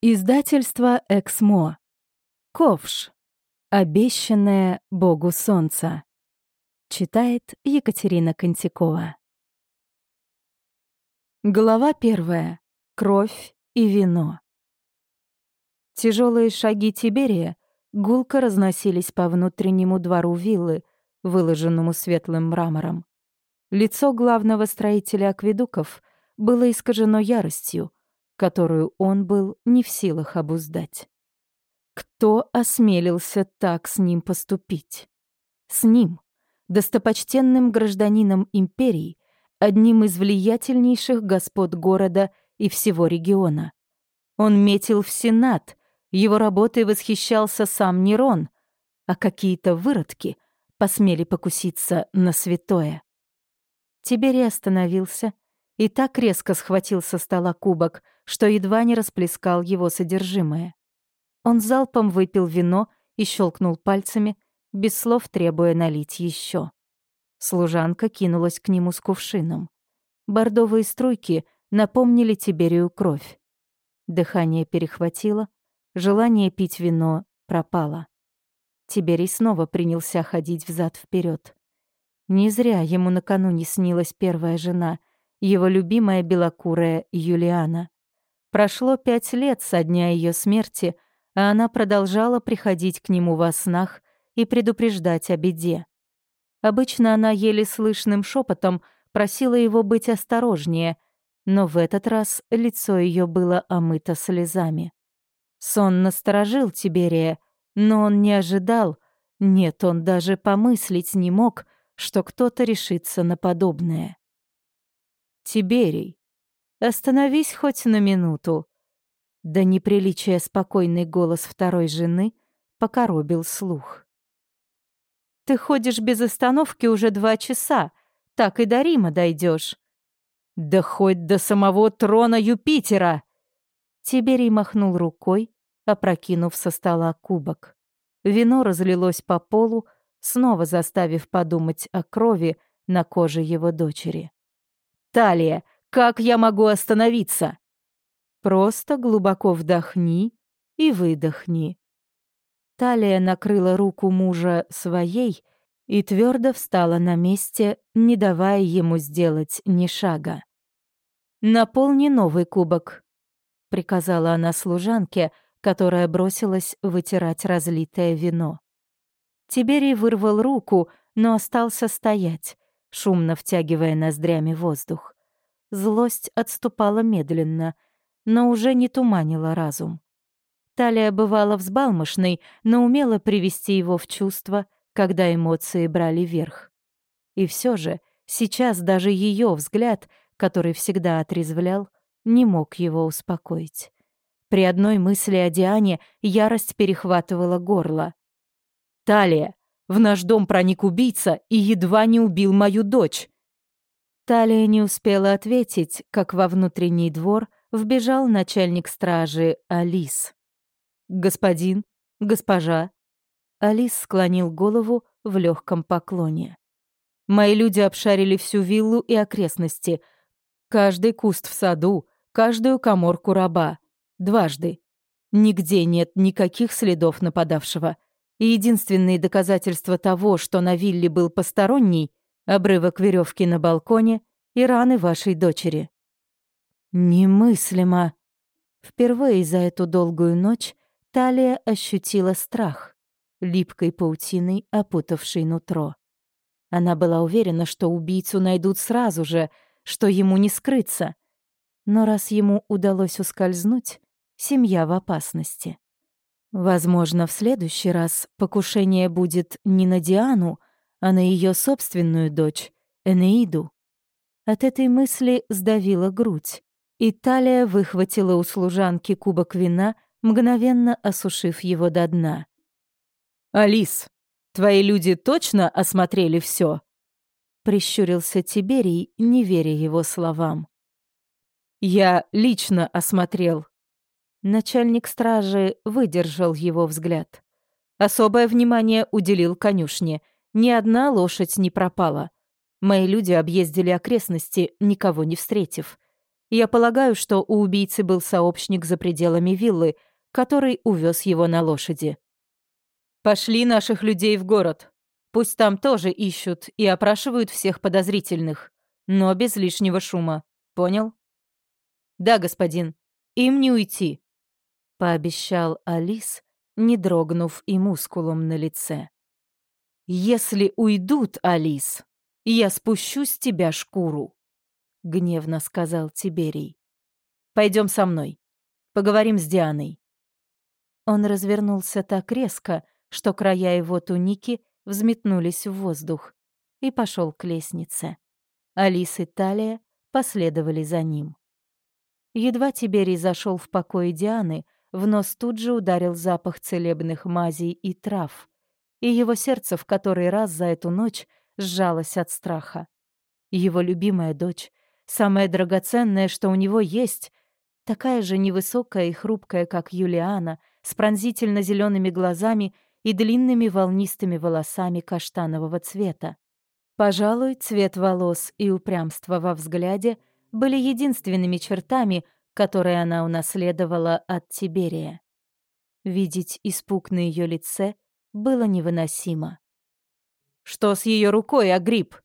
Издательство «Эксмо». Ковш. Обещанное Богу Солнца. Читает Екатерина Контикова. Глава первая. Кровь и вино. Тяжелые шаги Тиберия гулко разносились по внутреннему двору виллы, выложенному светлым мрамором. Лицо главного строителя акведуков было искажено яростью — которую он был не в силах обуздать. Кто осмелился так с ним поступить? С ним, достопочтенным гражданином империи, одним из влиятельнейших господ города и всего региона. Он метил в Сенат, его работой восхищался сам Нерон, а какие-то выродки посмели покуситься на святое. Тиберий остановился и так резко схватил со стола кубок, что едва не расплескал его содержимое. Он залпом выпил вино и щелкнул пальцами, без слов требуя налить еще. Служанка кинулась к нему с кувшином. Бордовые струйки напомнили Тиберию кровь. Дыхание перехватило, желание пить вино пропало. Тиберий снова принялся ходить взад вперед. Не зря ему накануне снилась первая жена, его любимая белокурая Юлиана. Прошло пять лет со дня ее смерти, а она продолжала приходить к нему во снах и предупреждать о беде. Обычно она еле слышным шепотом просила его быть осторожнее, но в этот раз лицо ее было омыто слезами. Сон насторожил Тиберия, но он не ожидал, нет, он даже помыслить не мог, что кто-то решится на подобное. «Тиберий, остановись хоть на минуту». До неприличия спокойный голос второй жены покоробил слух. «Ты ходишь без остановки уже два часа, так и до Рима дойдешь. «Да хоть до самого трона Юпитера!» Тиберий махнул рукой, опрокинув со стола кубок. Вино разлилось по полу, снова заставив подумать о крови на коже его дочери. Талия, как я могу остановиться? Просто глубоко вдохни и выдохни. Талия накрыла руку мужа своей и твердо встала на месте, не давая ему сделать ни шага. «Наполни новый кубок», — приказала она служанке, которая бросилась вытирать разлитое вино. Тиберий вырвал руку, но остался стоять, шумно втягивая ноздрями воздух. Злость отступала медленно, но уже не туманила разум. Талия бывала взбалмошной, но умела привести его в чувство, когда эмоции брали верх. И все же сейчас даже ее взгляд, который всегда отрезвлял, не мог его успокоить. При одной мысли о Диане ярость перехватывала горло. «Талия, в наш дом проник убийца и едва не убил мою дочь!» Талия не успела ответить, как во внутренний двор вбежал начальник стражи Алис. «Господин, госпожа». Алис склонил голову в легком поклоне. «Мои люди обшарили всю виллу и окрестности. Каждый куст в саду, каждую коморку раба. Дважды. Нигде нет никаких следов нападавшего. И единственные доказательства того, что на вилле был посторонний, обрывок веревки на балконе и раны вашей дочери. Немыслимо. Впервые за эту долгую ночь Талия ощутила страх, липкой паутиной опутавшей нутро. Она была уверена, что убийцу найдут сразу же, что ему не скрыться. Но раз ему удалось ускользнуть, семья в опасности. Возможно, в следующий раз покушение будет не на Диану, а на ее собственную дочь, Энеиду. От этой мысли сдавила грудь. Италия выхватила у служанки кубок вина, мгновенно осушив его до дна. «Алис, твои люди точно осмотрели все? Прищурился Тиберий, не веря его словам. «Я лично осмотрел». Начальник стражи выдержал его взгляд. Особое внимание уделил конюшне — ни одна лошадь не пропала. Мои люди объездили окрестности, никого не встретив. Я полагаю, что у убийцы был сообщник за пределами виллы, который увез его на лошади. Пошли наших людей в город. Пусть там тоже ищут и опрашивают всех подозрительных, но без лишнего шума. Понял? Да, господин. Им не уйти, пообещал Алис, не дрогнув и мускулом на лице. Если уйдут, Алис, я спущу с тебя шкуру, гневно сказал Тиберий. Пойдем со мной. Поговорим с Дианой. Он развернулся так резко, что края его туники взметнулись в воздух, и пошел к лестнице. Алис и Талия последовали за ним. Едва Тиберий зашел в покой Дианы, в нос тут же ударил запах целебных мазей и трав, и его сердце в который раз за эту ночь сжалось от страха. Его любимая дочь, самое драгоценное, что у него есть, такая же невысокая и хрупкая, как Юлиана, с пронзительно зелеными глазами и длинными волнистыми волосами каштанового цвета. Пожалуй, цвет волос и упрямство во взгляде были единственными чертами, которые она унаследовала от Тиберия. Видеть испуг на ее лице было невыносимо. «Что с ее рукой, Агрипп?»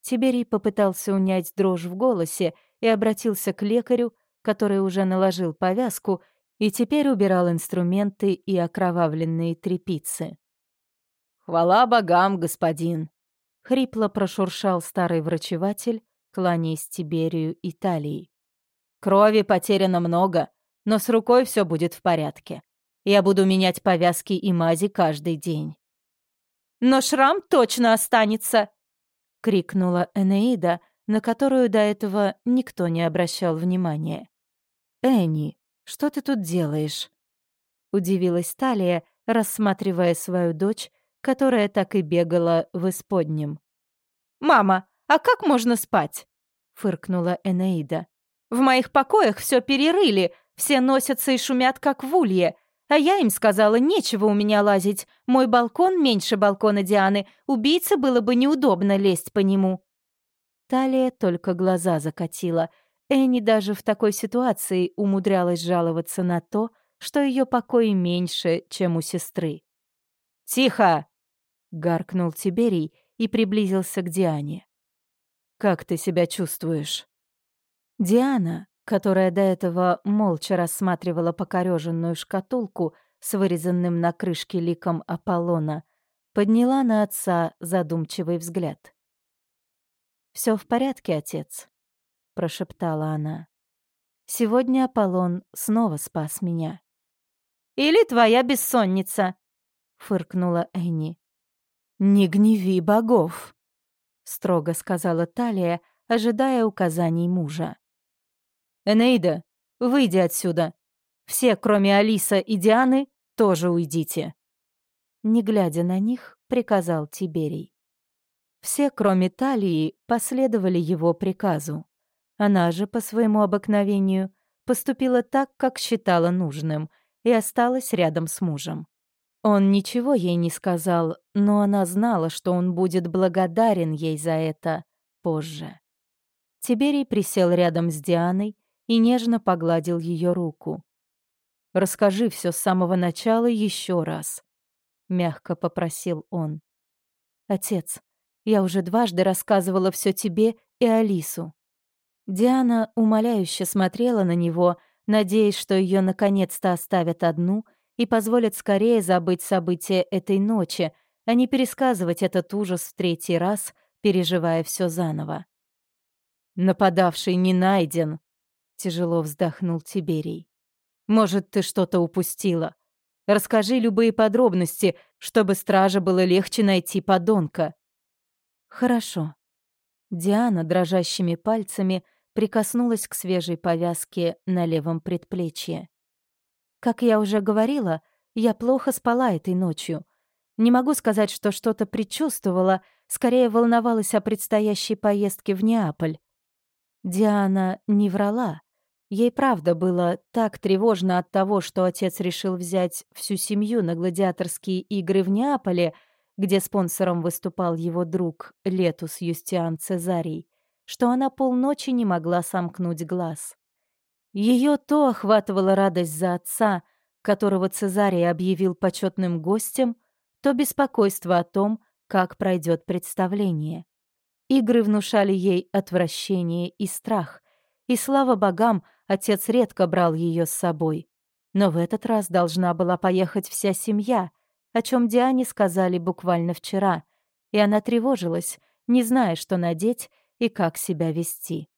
Тиберий попытался унять дрожь в голосе и обратился к лекарю, который уже наложил повязку и теперь убирал инструменты и окровавленные трепицы. «Хвала богам, господин!» — хрипло прошуршал старый врачеватель, кланяясь Тиберию Италии. «Крови потеряно много, но с рукой все будет в порядке. Я буду менять повязки и мази каждый день». «Но шрам точно останется!» — крикнула Энеида, на которую до этого никто не обращал внимания. «Энни, что ты тут делаешь?» Удивилась Талия, рассматривая свою дочь, которая так и бегала в исподнем. «Мама, а как можно спать?» — фыркнула Энеида. «В моих покоях все перерыли, все носятся и шумят, как в улье. А я им сказала, нечего у меня лазить. Мой балкон меньше балкона Дианы. Убийце было бы неудобно лезть по нему». Талия только глаза закатила — Энни даже в такой ситуации умудрялась жаловаться на то, что ее покой меньше, чем у сестры. «Тихо!» — гаркнул Тиберий и приблизился к Диане. «Как ты себя чувствуешь?» Диана, которая до этого молча рассматривала покореженную шкатулку с вырезанным на крышке ликом Аполлона, подняла на отца задумчивый взгляд. «Всё в порядке, отец», прошептала она. Сегодня Аполлон снова спас меня. Или твоя бессонница, фыркнула Энни. Не гневи богов, строго сказала Талия, ожидая указаний мужа. Энейда, выйди отсюда. Все, кроме Алиса и Дианы, тоже уйдите. Не глядя на них, приказал Тиберий. Все, кроме Талии, последовали его приказу. Она же, по своему обыкновению, поступила так, как считала нужным, и осталась рядом с мужем. Он ничего ей не сказал, но она знала, что он будет благодарен ей за это позже. Тиберий присел рядом с Дианой и нежно погладил ее руку. «Расскажи все с самого начала еще раз», — мягко попросил он. «Отец, я уже дважды рассказывала все тебе и Алису. Диана умоляюще смотрела на него, надеясь, что ее наконец-то оставят одну и позволят скорее забыть события этой ночи, а не пересказывать этот ужас в третий раз, переживая все заново. «Нападавший не найден», — тяжело вздохнул Тиберий. «Может, ты что-то упустила? Расскажи любые подробности, чтобы страже было легче найти подонка». «Хорошо». Диана дрожащими пальцами — прикоснулась к свежей повязке на левом предплечье. Как я уже говорила, я плохо спала этой ночью. Не могу сказать, что что-то предчувствовала, скорее волновалась о предстоящей поездке в Неаполь. Диана не врала. Ей правда было так тревожно от того, что отец решил взять всю семью на гладиаторские игры в Неаполе, где спонсором выступал его друг Летус Юстиан Цезарий, что она полночи не могла сомкнуть глаз. Ее то охватывала радость за отца, которого Цезарий объявил почетным гостем, то беспокойство о том, как пройдет представление. Игры внушали ей отвращение и страх, и, слава богам, отец редко брал ее с собой. Но в этот раз должна была поехать вся семья, о чем Диане сказали буквально вчера, и она тревожилась, не зная, что надеть и как себя вести.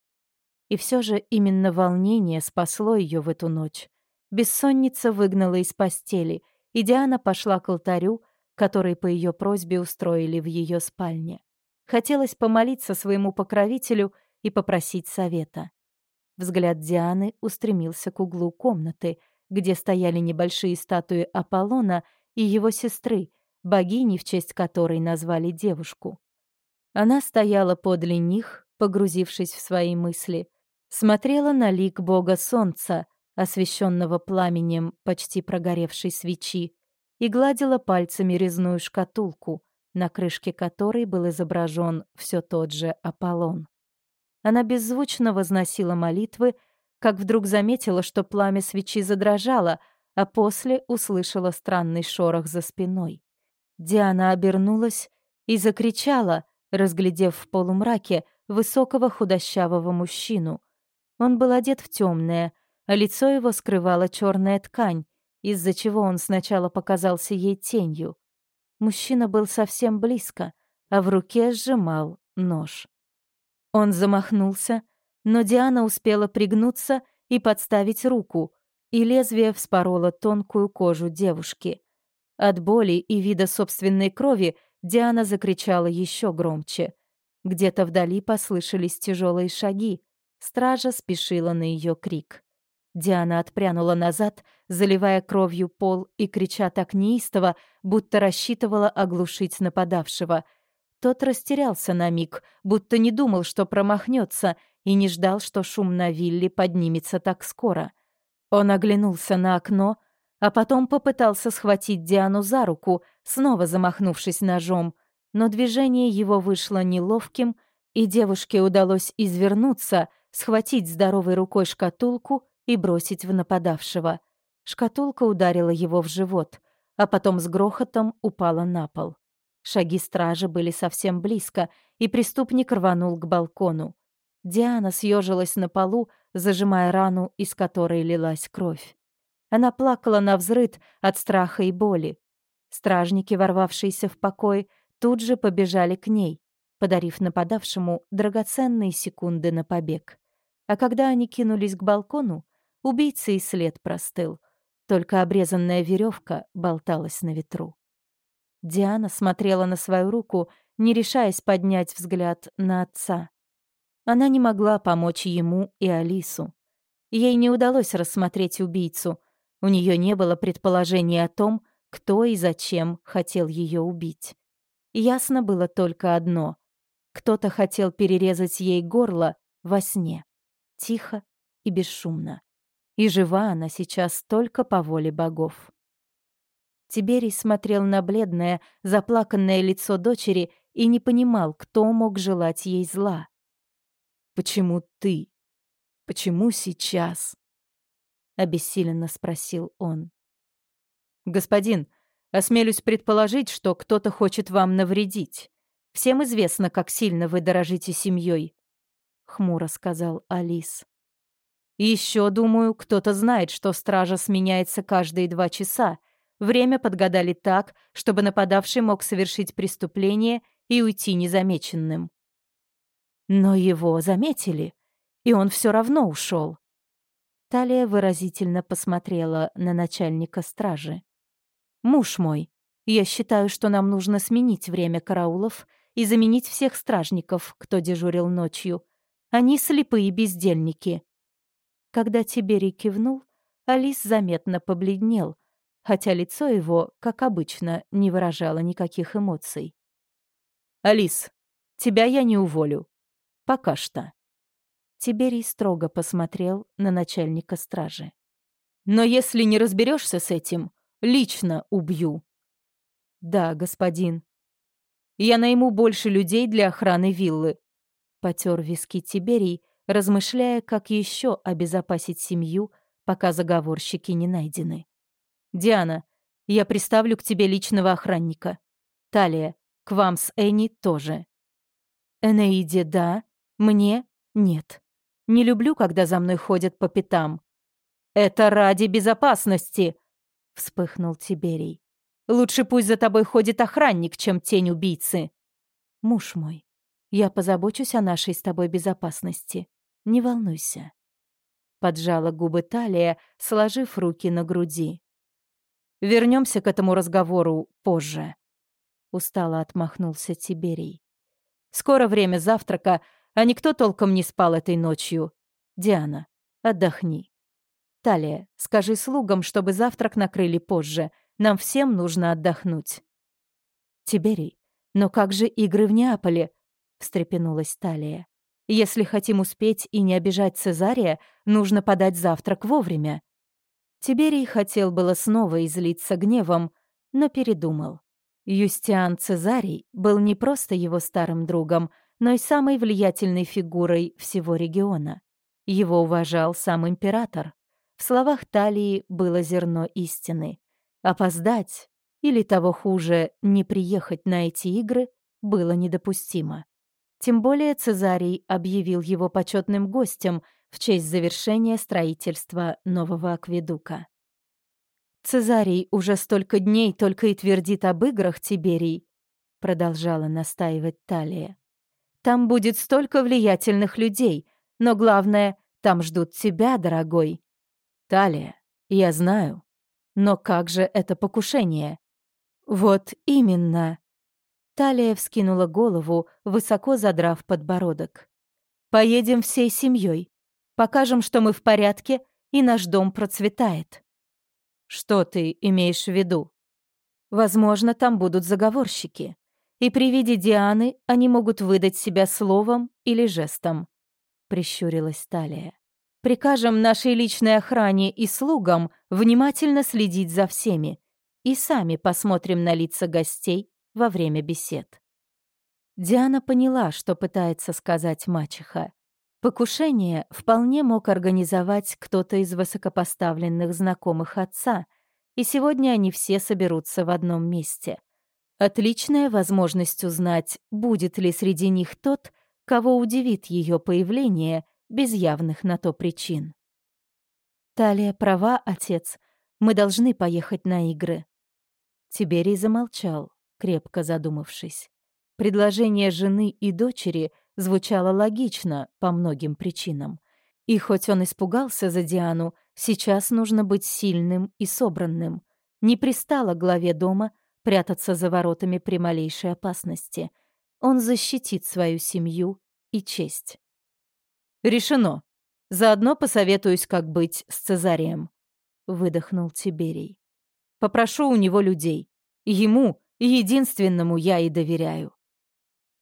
И все же именно волнение спасло ее в эту ночь. Бессонница выгнала из постели, и Диана пошла к алтарю, который по ее просьбе устроили в ее спальне. Хотелось помолиться своему покровителю и попросить совета. Взгляд Дианы устремился к углу комнаты, где стояли небольшие статуи Аполлона и его сестры, богини, в честь которой назвали девушку. Она стояла подле них, погрузившись в свои мысли, смотрела на лик бога солнца, освещенного пламенем почти прогоревшей свечи, и гладила пальцами резную шкатулку, на крышке которой был изображен все тот же Аполлон. Она беззвучно возносила молитвы, как вдруг заметила, что пламя свечи задрожало, а после услышала странный шорох за спиной. Диана обернулась и закричала, разглядев в полумраке высокого худощавого мужчину. Он был одет в темное, а лицо его скрывала черная ткань, из-за чего он сначала показался ей тенью. Мужчина был совсем близко, а в руке сжимал нож. Он замахнулся, но Диана успела пригнуться и подставить руку, и лезвие вспороло тонкую кожу девушки. От боли и вида собственной крови Диана закричала еще громче. Где-то вдали послышались тяжелые шаги. Стража спешила на ее крик. Диана отпрянула назад, заливая кровью пол и крича так неистово, будто рассчитывала оглушить нападавшего. Тот растерялся на миг, будто не думал, что промахнется, и не ждал, что шум на вилле поднимется так скоро. Он оглянулся на окно, а потом попытался схватить Диану за руку, снова замахнувшись ножом, но движение его вышло неловким, и девушке удалось извернуться, схватить здоровой рукой шкатулку и бросить в нападавшего. Шкатулка ударила его в живот, а потом с грохотом упала на пол. Шаги стражи были совсем близко, и преступник рванул к балкону. Диана съежилась на полу, зажимая рану, из которой лилась кровь. Она плакала на взрыд от страха и боли. Стражники, ворвавшиеся в покой, тут же побежали к ней, подарив нападавшему драгоценные секунды на побег. А когда они кинулись к балкону, убийца и след простыл. Только обрезанная веревка болталась на ветру. Диана смотрела на свою руку, не решаясь поднять взгляд на отца. Она не могла помочь ему и Алису. Ей не удалось рассмотреть убийцу. У нее не было предположения о том, кто и зачем хотел ее убить. Ясно было только одно. Кто-то хотел перерезать ей горло во сне. Тихо и бесшумно. И жива она сейчас только по воле богов. Тиберий смотрел на бледное, заплаканное лицо дочери и не понимал, кто мог желать ей зла. «Почему ты? Почему сейчас?» — обессиленно спросил он. «Господин, осмелюсь предположить, что кто-то хочет вам навредить. Всем известно, как сильно вы дорожите семьей», — хмуро сказал Алис. еще, думаю, кто-то знает, что стража сменяется каждые два часа. Время подгадали так, чтобы нападавший мог совершить преступление и уйти незамеченным. Но его заметили, и он все равно ушел. Талия выразительно посмотрела на начальника стражи. «Муж мой, я считаю, что нам нужно сменить время караулов и заменить всех стражников, кто дежурил ночью. Они слепые бездельники». Когда Тиберий кивнул, Алис заметно побледнел, хотя лицо его, как обычно, не выражало никаких эмоций. «Алис, тебя я не уволю. Пока что». Тиберий строго посмотрел на начальника стражи. «Но если не разберешься с этим, лично убью». «Да, господин. Я найму больше людей для охраны виллы. Потер виски Тиберий, размышляя, как еще обезопасить семью, пока заговорщики не найдены. «Диана, я приставлю к тебе личного охранника. Талия, к вам с Энни тоже». «Энеиде, да. Мне — нет. Не люблю, когда за мной ходят по пятам». «Это ради безопасности!» — вспыхнул Тиберий. «Лучше пусть за тобой ходит охранник, чем тень убийцы». «Муж мой, я позабочусь о нашей с тобой безопасности. Не волнуйся». Поджала губы Талия, сложив руки на груди. Вернемся к этому разговору позже. Устало отмахнулся Тиберий. Скоро время завтрака, а никто толком не спал этой ночью. Диана, отдохни. Талия, скажи слугам, чтобы завтрак накрыли позже. Нам всем нужно отдохнуть. Тиберий, но как же игры в Неаполе? встрепенулась Талия. Если хотим успеть и не обижать Цезария, нужно подать завтрак вовремя. Тиберий хотел было снова излиться гневом, но передумал. Юстиан Цезарий был не просто его старым другом, но и самой влиятельной фигурой всего региона. Его уважал сам император. В словах Талии было зерно истины. Опоздать, или того хуже, не приехать на эти игры, было недопустимо. Тем более Цезарий объявил его почетным гостем — в честь завершения строительства нового акведука. «Цезарий уже столько дней только и твердит об играх, Тиберий», — продолжала настаивать Талия. «Там будет столько влиятельных людей, но главное, там ждут тебя, дорогой». «Талия, я знаю. Но как же это покушение?» «Вот именно». Талия вскинула голову, высоко задрав подбородок. «Поедем всей семьей. Покажем, что мы в порядке, и наш дом процветает. Что ты имеешь в виду? Возможно, там будут заговорщики. И при виде Дианы они могут выдать себя словом или жестом. Прищурилась Талия. Прикажем нашей личной охране и слугам внимательно следить за всеми и сами посмотрим на лица гостей во время бесед. Диана поняла, что пытается сказать мачеха. Покушение вполне мог организовать кто-то из высокопоставленных знакомых отца, и сегодня они все соберутся в одном месте. Отличная возможность узнать, будет ли среди них тот, кого удивит ее появление без явных на то причин. «Талия права, отец. Мы должны поехать на игры». Тиберий замолчал, крепко задумавшись. Предложение жены и дочери звучало логично по многим причинам. И хоть он испугался за Диану, сейчас нужно быть сильным и собранным. Не пристало главе дома прятаться за воротами при малейшей опасности. Он защитит свою семью и честь. «Решено. Заодно посоветуюсь, как быть с Цезарием», — выдохнул Тиберий. «Попрошу у него людей. Ему, единственному, я и доверяю».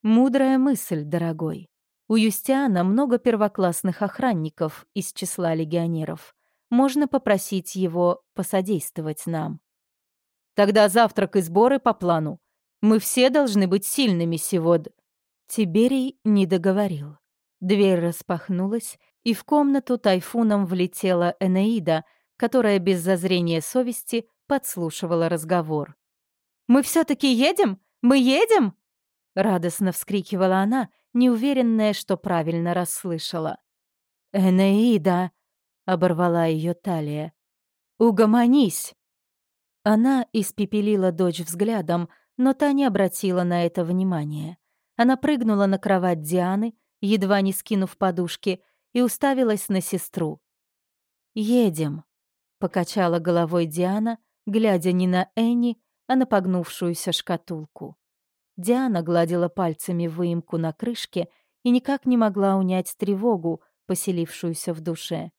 Мудрая мысль, дорогой. У Юстиана много первоклассных охранников из числа легионеров. Можно попросить его посодействовать нам. Тогда завтрак и сборы по плану. Мы все должны быть сильными сегодня. Тиберий не договорил. Дверь распахнулась, и в комнату тайфуном влетела Энеида, которая без зазрения совести подслушивала разговор. «Мы все-таки едем? Мы едем?» Радостно вскрикивала она, неуверенная, что правильно расслышала. «Энеида!» — оборвала ее талия. «Угомонись!» Она испепелила дочь взглядом, но та не обратила на это внимания. Она прыгнула на кровать Дианы, едва не скинув подушки, и уставилась на сестру. «Едем», — покачала головой Диана, глядя не на Энни, а на погнувшуюся шкатулку. Диана гладила пальцами выемку на крышке и никак не могла унять тревогу, поселившуюся в душе.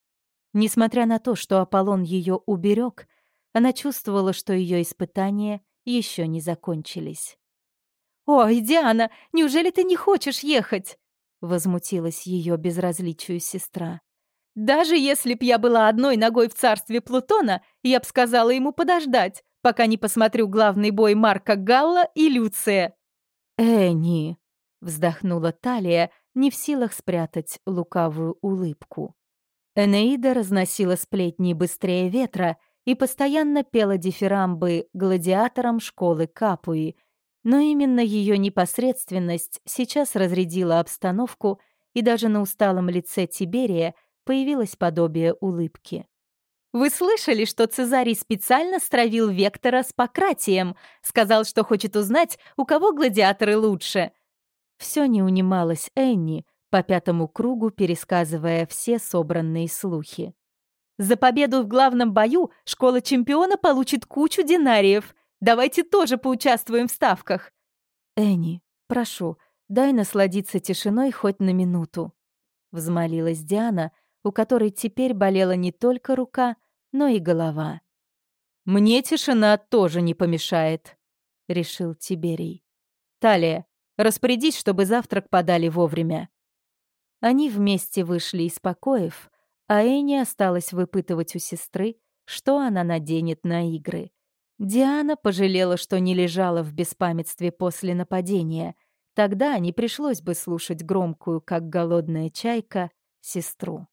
Несмотря на то, что Аполлон ее уберег, она чувствовала, что ее испытания еще не закончились. «Ой, Диана, неужели ты не хочешь ехать?» — возмутилась ее безразличию сестра. «Даже если б я была одной ногой в царстве Плутона, я б сказала ему подождать, пока не посмотрю главный бой Марка Галла и Люция». «Энни!» — вздохнула Талия, не в силах спрятать лукавую улыбку. Энеида разносила сплетни быстрее ветра и постоянно пела дифирамбы гладиаторам школы Капуи, но именно ее непосредственность сейчас разрядила обстановку, и даже на усталом лице Тиберия появилось подобие улыбки. «Вы слышали, что Цезарий специально стравил Вектора с Пократием? Сказал, что хочет узнать, у кого гладиаторы лучше?» Все не унималось Энни, по пятому кругу пересказывая все собранные слухи. «За победу в главном бою школа чемпиона получит кучу динариев. Давайте тоже поучаствуем в ставках». «Энни, прошу, дай насладиться тишиной хоть на минуту», — взмолилась Диана, у которой теперь болела не только рука, но и голова. «Мне тишина тоже не помешает», — решил Тиберий. «Талия, распорядись, чтобы завтрак подали вовремя». Они вместе вышли из покоев, а Энни осталась выпытывать у сестры, что она наденет на игры. Диана пожалела, что не лежала в беспамятстве после нападения. Тогда не пришлось бы слушать громкую, как голодная чайка, сестру.